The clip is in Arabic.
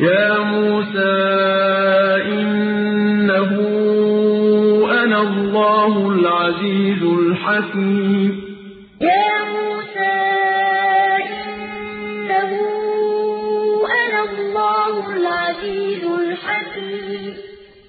يَا مُوسَىٰ إِنَّهُ أَنَا اللَّهُ الْعَزِيزُ الْحَكِيمُ يَا مُوسَىٰ إِنَّهُ أَنَا اللَّهُ الْعَزِيزُ الْحَكِيمُ